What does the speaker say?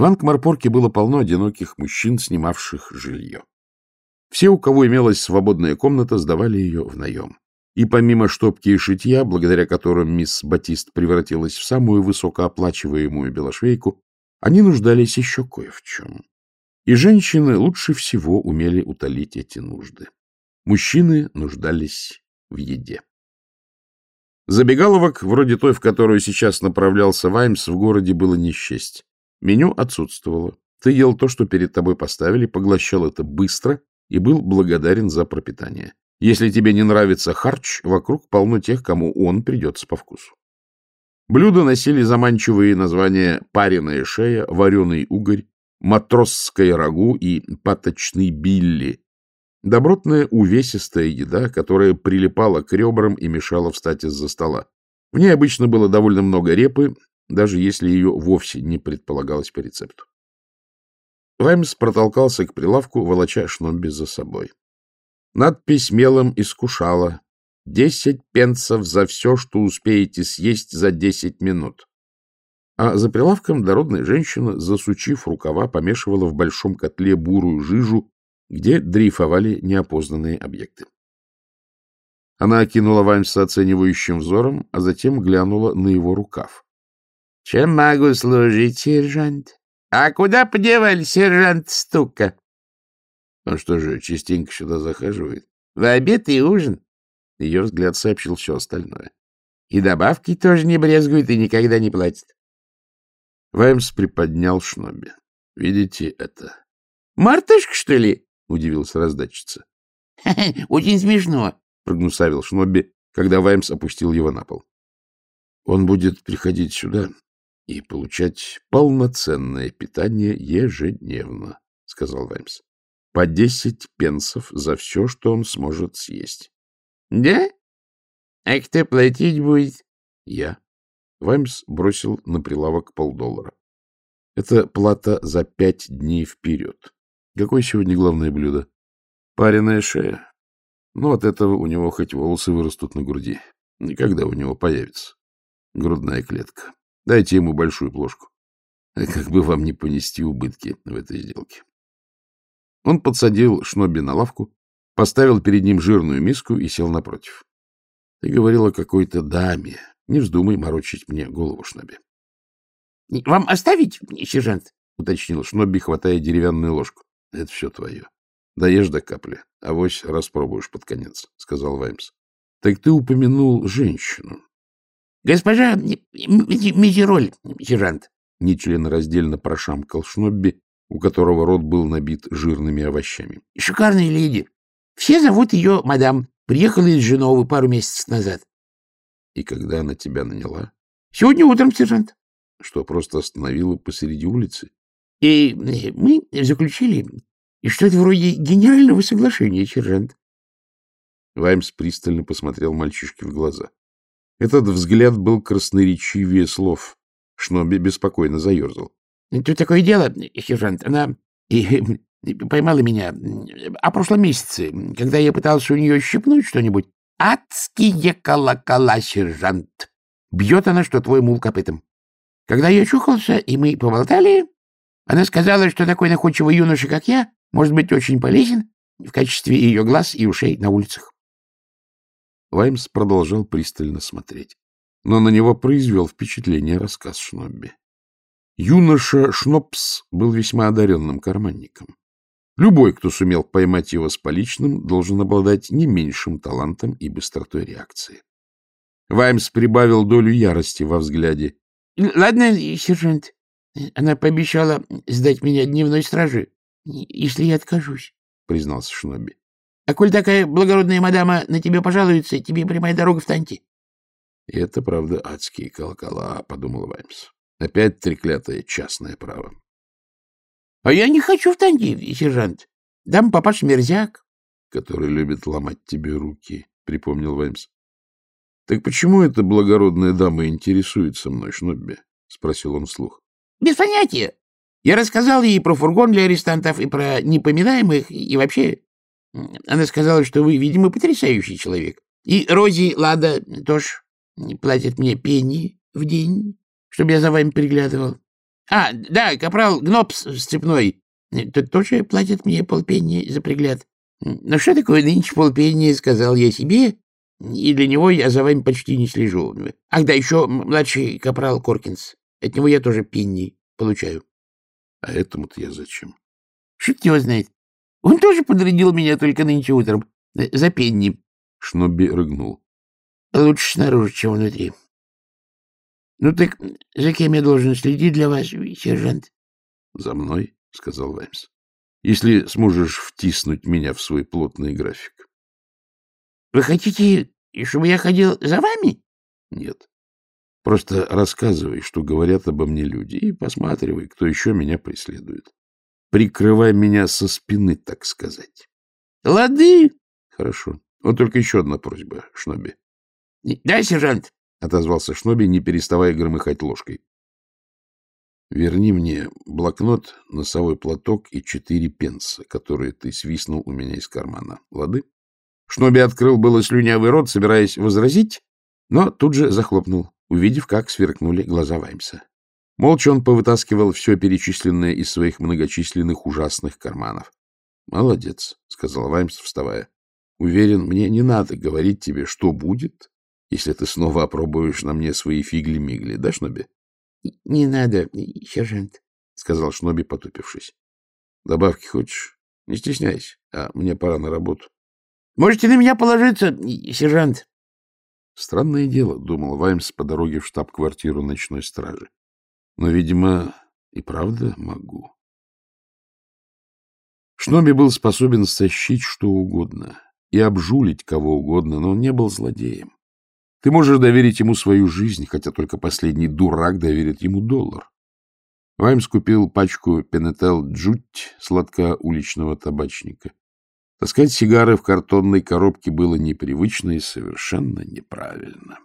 В Ангмарпорке было полно одиноких мужчин, снимавших жилье. Все, у кого имелась свободная комната, сдавали ее в наем. И помимо штопки и шитья, благодаря которым мисс Батист превратилась в самую высокооплачиваемую белошвейку, они нуждались еще кое в чем. И женщины лучше всего умели утолить эти нужды. Мужчины нуждались в еде. Забегаловок, вроде той, в которую сейчас направлялся Ваймс, в городе было не счесть. Меню отсутствовало. Ты ел то, что перед тобой поставили, поглощал это быстро и был благодарен за пропитание. Если тебе не нравится харч, вокруг полно тех, кому он придется по вкусу. Блюда носили заманчивые названия «пареная шея», «вареный угорь», «матросское рагу» и «паточный билли». Добротная увесистая еда, которая прилипала к ребрам и мешала встать из-за стола. В ней обычно было довольно много репы, даже если ее вовсе не предполагалось по рецепту. Ваймс протолкался к прилавку, волоча Шнобби за собой. Надпись мелом искушала. «Десять пенсов за все, что успеете съесть за десять минут». А за прилавком дородная женщина, засучив рукава, помешивала в большом котле бурую жижу, где дрейфовали неопознанные объекты. Она окинула Ваймса оценивающим взором, а затем глянула на его рукав. — Чем могу служить, сержант? — А куда подевали сержант Стука? — Он что же, частенько сюда захаживает? — В обед и ужин. Ее взгляд сообщил все остальное. И добавки тоже не брезгует и никогда не платит. Ваймс приподнял Шноби. — Видите это? — Мартышка, что ли? — удивилась раздатчица. — Очень смешно, — прогнусавил Шнобби, когда Ваймс опустил его на пол. — Он будет приходить сюда и получать полноценное питание ежедневно, — сказал Ваймс. — По десять пенсов за все, что он сможет съесть. — Да? А кто платить будет? — Я. Ваймс бросил на прилавок полдоллара. — Это плата за пять дней вперед. Какое сегодня главное блюдо? Пареная шея. Ну, от этого у него хоть волосы вырастут на груди. Никогда у него появится. Грудная клетка. Дайте ему большую плошку. Как бы вам не понести убытки в этой сделке. Он подсадил Шноби на лавку, поставил перед ним жирную миску и сел напротив. — Ты говорил о какой-то даме. Не вздумай морочить мне голову, Шноби. — Вам оставить, сержант? — уточнил Шноби, хватая деревянную ложку. — Это все твое. Доешь до капли, авось распробуешь под конец, — сказал Ваймс. — Так ты упомянул женщину. — Госпожа Мизероль, сержант, — нечленораздельно прошамкал Шнобби, у которого рот был набит жирными овощами. — Шикарная леди. Все зовут ее мадам. Приехала из Женовы пару месяцев назад. — И когда она тебя наняла? — Сегодня утром, сержант. — Что, просто остановила посреди улицы? — И мы заключили, и что это вроде генерального соглашения, сержант. Ваймс пристально посмотрел мальчишке в глаза. Этот взгляд был красноречивее слов. Шноби беспокойно заерзал. — Тут такое дело, сержант, она поймала меня о прошлом месяце, когда я пытался у нее щипнуть что-нибудь. Адские колокола, сержант! Бьет она, что твой мул копытом. Когда я чухался, и мы поболтали, она сказала, что такой находчивый юноша, как я, может быть очень полезен в качестве ее глаз и ушей на улицах. Ваймс продолжал пристально смотреть, но на него произвел впечатление рассказ Шнобби. Юноша Шнопс был весьма одаренным карманником. Любой, кто сумел поймать его с поличным, должен обладать не меньшим талантом и быстротой реакции. Ваймс прибавил долю ярости во взгляде. — Ладно, сержант, она пообещала сдать меня дневной страже, если я откажусь, — признался Шнобби. А коль такая благородная мадама на тебе пожалуется, тебе прямая дорога в Танти. — Это, правда, адские колокола, — подумал Ваймс. Опять треклятое частное право. — А я не хочу в Танти, сержант. Дам папаш мерзяк. — Который любит ломать тебе руки, — припомнил Ваймс. — Так почему эта благородная дама интересуется мной, Шнобби? — спросил он вслух. — Без понятия. Я рассказал ей про фургон для арестантов и про непоминаемых, и вообще она сказала, что вы, видимо, потрясающий человек. И Рози Лада тоже платит мне пенни в день, чтобы я за вами приглядывал. А, да, капрал Гнопс Степной. Тот тоже платит мне полпенни за пригляд. Ну что такое нынче полпенни, сказал я себе, и для него я за вами почти не слежу. Ах да, еще младший капрал Коркинс. От него я тоже пенни получаю. А этому-то я зачем? Шут его знает. Он тоже подрядил меня только нынче утром. Э, за пенни. Шнобби рыгнул. Лучше снаружи, чем внутри. Ну так за кем я должен следить для вас, сержант? За мной, сказал Ваймс. Если сможешь втиснуть меня в свой плотный график. Вы хотите, чтобы я ходил за вами? Нет. Просто рассказывай, что говорят обо мне люди, и посматривай, кто еще меня преследует. Прикрывай меня со спины, так сказать. Лады. Хорошо. Вот только еще одна просьба, Шноби. Да, сержант. — отозвался Шноби, не переставая громыхать ложкой. — Верни мне блокнот, носовой платок и четыре пенса, которые ты свистнул у меня из кармана. Лады? Шноби открыл было слюнявый рот, собираясь возразить, но тут же захлопнул, увидев, как сверкнули глаза Ваймса. Молча он повытаскивал все перечисленное из своих многочисленных ужасных карманов. — Молодец, — сказал Ваймс, вставая. — Уверен, мне не надо говорить тебе, что будет, если ты снова опробуешь на мне свои фигли-мигли, да, Шноби? — Не надо, сержант, — сказал Шноби, потупившись. — Добавки хочешь? Не стесняйся, а мне пора на работу. — Можете на меня положиться, сержант. Странное дело, — думал Ваймс по дороге в штаб-квартиру ночной стражи. Но, видимо, и правда могу. Шноби был способен сощить что угодно и обжулить кого угодно, но он не был злодеем. Ты можешь доверить ему свою жизнь, хотя только последний дурак доверит ему доллар. Ваймс купил пачку Пенетел Джуть, сладка уличного табачника. Таскать сигары в картонной коробке было непривычно и совершенно неправильно.